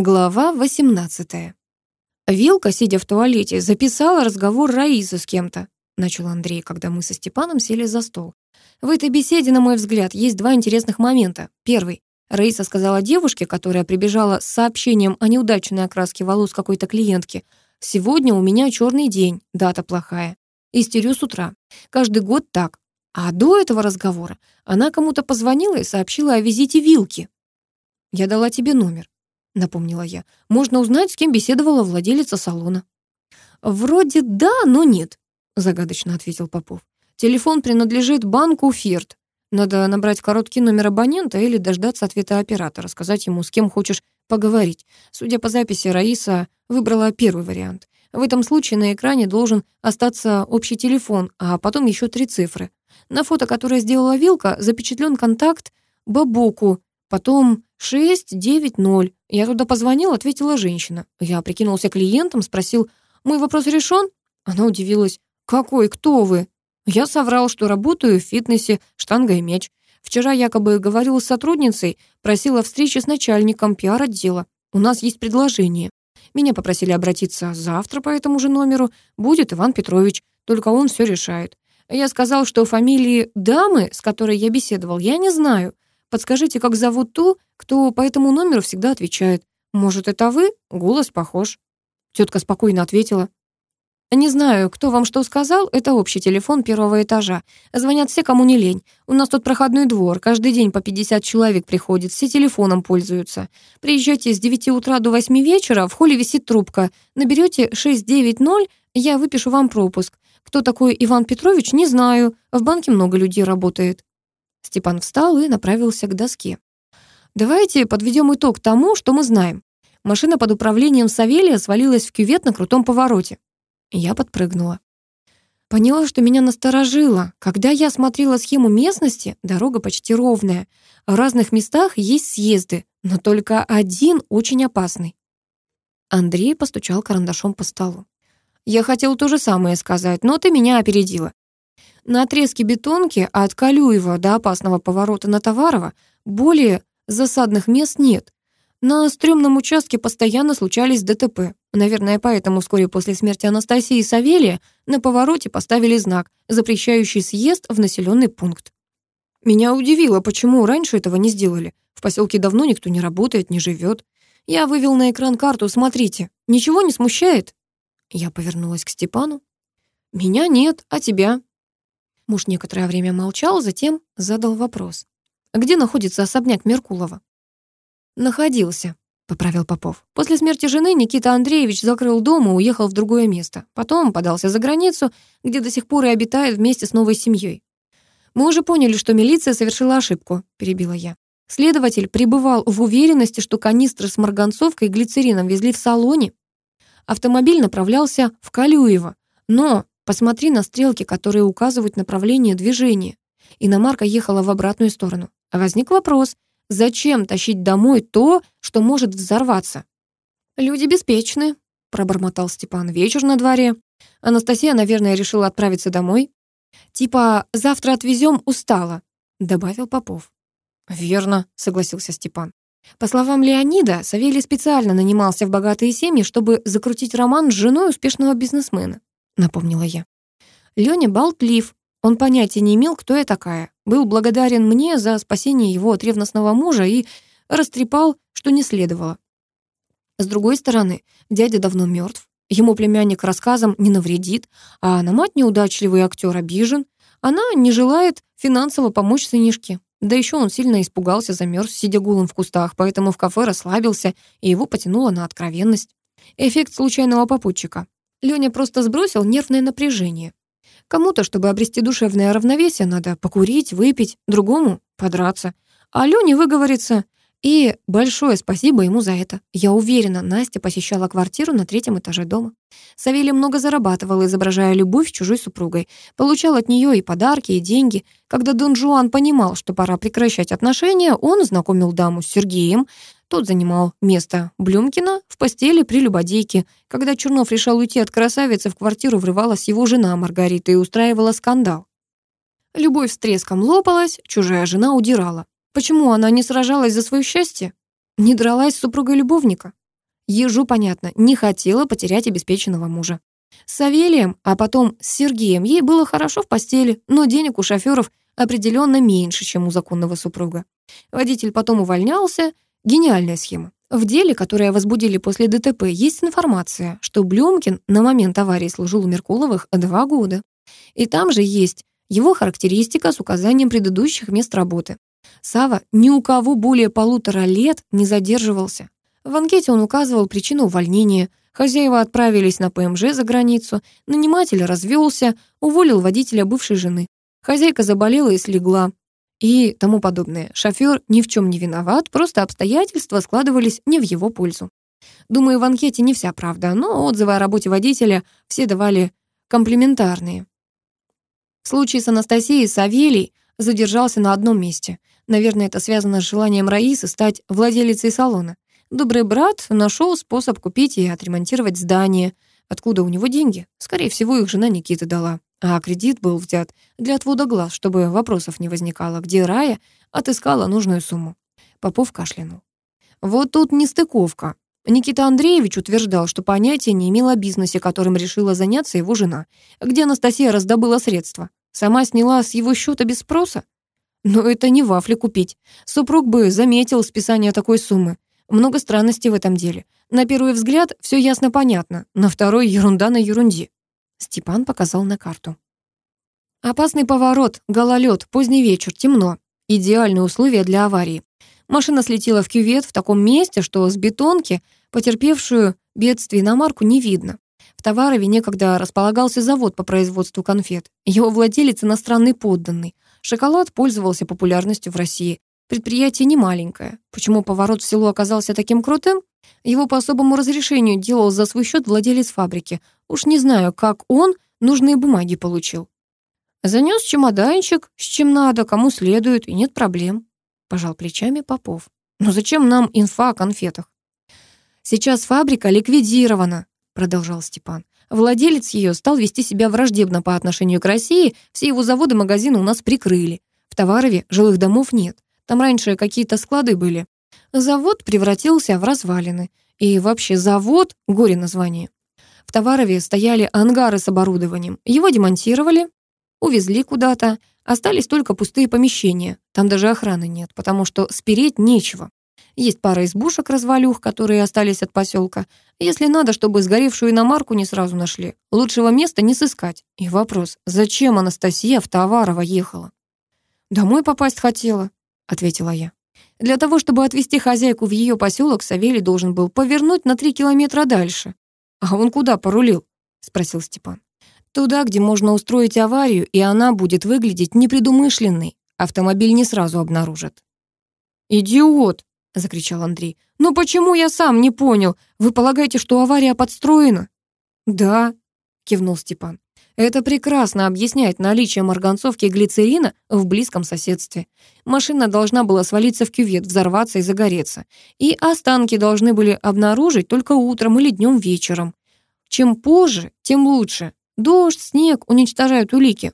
Глава 18. Вилка, сидя в туалете, записала разговор Раисы с кем-то, начал Андрей, когда мы со Степаном сели за стол. В этой беседе, на мой взгляд, есть два интересных момента. Первый. Раиса сказала девушке, которая прибежала с сообщением о неудачной окраске волос какой-то клиентки, «Сегодня у меня черный день, дата плохая. Истерю с утра. Каждый год так. А до этого разговора она кому-то позвонила и сообщила о визите Вилки. «Я дала тебе номер», напомнила я. «Можно узнать, с кем беседовала владелица салона». «Вроде да, но нет», — загадочно ответил Попов. «Телефон принадлежит банку «Фирт». Надо набрать короткий номер абонента или дождаться ответа оператора, сказать ему, с кем хочешь поговорить. Судя по записи, Раиса выбрала первый вариант. В этом случае на экране должен остаться общий телефон, а потом еще три цифры. На фото, которое сделала Вилка, запечатлен контакт Бабоку, потом 690. Я туда позвонил, ответила женщина. Я прикинулся клиентом, спросил, мой вопрос решен? Она удивилась. Какой, кто вы? Я соврал, что работаю в фитнесе, штанга и меч Вчера якобы говорил с сотрудницей, просила встречи с начальником пиар-отдела. У нас есть предложение. Меня попросили обратиться завтра по этому же номеру. Будет Иван Петрович, только он все решает. Я сказал, что фамилии дамы, с которой я беседовал, я не знаю. Подскажите, как зовут ту, кто по этому номеру всегда отвечает? Может, это вы? Голос похож». Тетка спокойно ответила. «Не знаю, кто вам что сказал, это общий телефон первого этажа. Звонят все, кому не лень. У нас тут проходной двор, каждый день по 50 человек приходит, все телефоном пользуются. Приезжайте с 9 утра до 8 вечера, в холле висит трубка. Наберете 690, я выпишу вам пропуск. Кто такой Иван Петрович, не знаю. В банке много людей работает». Степан встал и направился к доске. «Давайте подведем итог тому, что мы знаем. Машина под управлением Савелия свалилась в кювет на крутом повороте». Я подпрыгнула. Поняла, что меня насторожило. Когда я смотрела схему местности, дорога почти ровная. В разных местах есть съезды, но только один очень опасный. Андрей постучал карандашом по столу. «Я хотел то же самое сказать, но ты меня опередила. На отрезке бетонки а от Калюева до опасного поворота на Товарова более засадных мест нет. На стрёмном участке постоянно случались ДТП. Наверное, поэтому вскоре после смерти Анастасии Савелия на повороте поставили знак, запрещающий съезд в населенный пункт. Меня удивило, почему раньше этого не сделали. В поселке давно никто не работает, не живет. Я вывел на экран карту, смотрите. Ничего не смущает? Я повернулась к Степану. Меня нет, а тебя? Муж некоторое время молчал, затем задал вопрос. «Где находится особняк Меркулова?» «Находился», — поправил Попов. «После смерти жены Никита Андреевич закрыл дом и уехал в другое место. Потом подался за границу, где до сих пор и обитает вместе с новой семьей. «Мы уже поняли, что милиция совершила ошибку», — перебила я. Следователь пребывал в уверенности, что канистры с марганцовкой и глицерином везли в салоне. Автомобиль направлялся в Калюево, но Посмотри на стрелки, которые указывают направление движения. Иномарка ехала в обратную сторону. А возник вопрос, зачем тащить домой то, что может взорваться? «Люди беспечны», — пробормотал Степан. «Вечер на дворе. Анастасия, наверное, решила отправиться домой. Типа «завтра отвезем, устала», — добавил Попов. «Верно», — согласился Степан. По словам Леонида, Савелий специально нанимался в богатые семьи, чтобы закрутить роман с женой успешного бизнесмена напомнила я. Леня болтлив, он понятия не имел, кто я такая. Был благодарен мне за спасение его от ревностного мужа и растрепал, что не следовало. С другой стороны, дядя давно мертв. Ему племянник рассказом не навредит, а на мать неудачливый актер обижен. Она не желает финансово помочь сынишке. Да еще он сильно испугался, замерз, сидя гулом в кустах, поэтому в кафе расслабился, и его потянуло на откровенность. Эффект случайного попутчика. Лёня просто сбросил нервное напряжение. Кому-то, чтобы обрести душевное равновесие, надо покурить, выпить, другому — подраться. А Лёне, выговорится. И большое спасибо ему за это. Я уверена, Настя посещала квартиру на третьем этаже дома. Савелий много зарабатывал, изображая любовь с чужой супругой. Получал от нее и подарки, и деньги. Когда Дон Жуан понимал, что пора прекращать отношения, он знакомил даму с Сергеем, тот занимал место Блюмкина в постели при любодейке. Когда Чернов решал уйти от красавицы, в квартиру врывалась его жена Маргарита и устраивала скандал. Любовь с треском лопалась, чужая жена удирала. Почему она не сражалась за свое счастье? Не дралась с супругой любовника? Ежу, понятно, не хотела потерять обеспеченного мужа. С Савелием, а потом с Сергеем ей было хорошо в постели, но денег у шоферов определенно меньше, чем у законного супруга. Водитель потом увольнялся, Гениальная схема. В деле, которое возбудили после ДТП, есть информация, что Блюмкин на момент аварии служил у Меркуловых два года. И там же есть его характеристика с указанием предыдущих мест работы. Сава ни у кого более полутора лет не задерживался. В анкете он указывал причину увольнения. Хозяева отправились на ПМЖ за границу, наниматель развелся, уволил водителя бывшей жены. Хозяйка заболела и слегла, и тому подобное. Шофер ни в чем не виноват, просто обстоятельства складывались не в его пользу. Думаю, в анкете не вся правда, но отзывы о работе водителя все давали комплиментарные. В случае с Анастасией Савелий задержался на одном месте. Наверное, это связано с желанием Раисы стать владелицей салона. Добрый брат нашел способ купить и отремонтировать здание. Откуда у него деньги? Скорее всего, их жена Никита дала. А кредит был взят для отвода глаз, чтобы вопросов не возникало, где Рая отыскала нужную сумму. Попов кашлянул. Вот тут нестыковка. Никита Андреевич утверждал, что понятия не имел о бизнесе, которым решила заняться его жена, где Анастасия раздобыла средства. Сама сняла с его счета без спроса? Но это не вафли купить. Супруг бы заметил списание такой суммы. Много странностей в этом деле. На первый взгляд все ясно-понятно, на второй ерунда на ерунде. Степан показал на карту. Опасный поворот, гололед, поздний вечер, темно. Идеальные условия для аварии. Машина слетела в кювет в таком месте, что с бетонки, потерпевшую бедствие иномарку, не видно. В Товарове некогда располагался завод по производству конфет. Его владелец иностранный подданный. Шоколад пользовался популярностью в России. Предприятие не маленькое. Почему поворот в село оказался таким крутым? Его по особому разрешению делал за свой счет владелец фабрики. Уж не знаю, как он нужные бумаги получил. Занес чемоданчик, с чем надо, кому следует, и нет проблем. Пожал плечами Попов. Но зачем нам инфа о конфетах? Сейчас фабрика ликвидирована, продолжал Степан. Владелец ее стал вести себя враждебно по отношению к России, все его заводы, магазины у нас прикрыли. В Товарове жилых домов нет. Там раньше какие-то склады были. Завод превратился в развалины. И вообще завод — горе название. В Товарове стояли ангары с оборудованием. Его демонтировали, увезли куда-то. Остались только пустые помещения. Там даже охраны нет, потому что спереть нечего. Есть пара избушек-развалюх, которые остались от поселка. Если надо, чтобы сгоревшую иномарку не сразу нашли, лучшего места не сыскать. И вопрос, зачем Анастасия в Товарово ехала? Домой попасть хотела ответила я. Для того, чтобы отвезти хозяйку в ее поселок, Савелий должен был повернуть на три километра дальше. А он куда порулил? спросил Степан. Туда, где можно устроить аварию, и она будет выглядеть непредумышленной. Автомобиль не сразу обнаружат. «Идиот!» — закричал Андрей. «Но почему я сам не понял? Вы полагаете, что авария подстроена?» «Да», — кивнул Степан. Это прекрасно объясняет наличие марганцовки и глицерина в близком соседстве. Машина должна была свалиться в кювет, взорваться и загореться. И останки должны были обнаружить только утром или днем вечером. Чем позже, тем лучше. Дождь, снег уничтожают улики.